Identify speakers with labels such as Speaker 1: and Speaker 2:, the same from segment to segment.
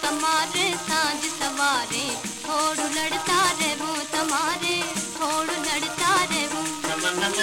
Speaker 1: તમારે સાંજ સવારે થોડું લડતા રહેવું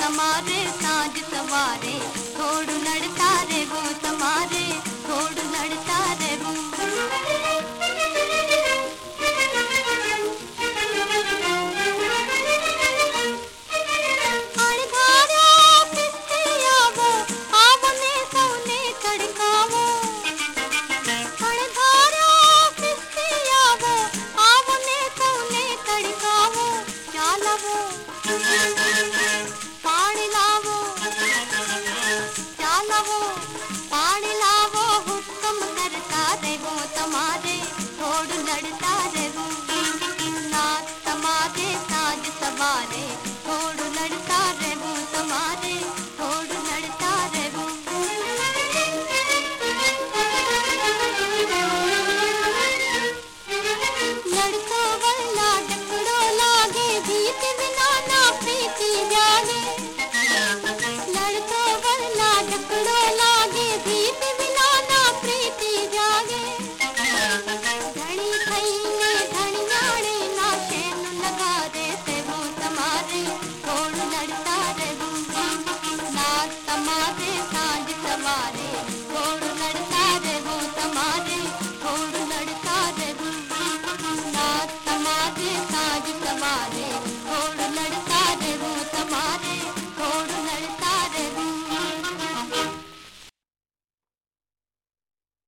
Speaker 1: તમારે સાંજ સવારે થોડું લડતા పాడినావో చాలవో పాడిలావో హుక్కం కడతారే ఓ తమారే తోడు నడతారే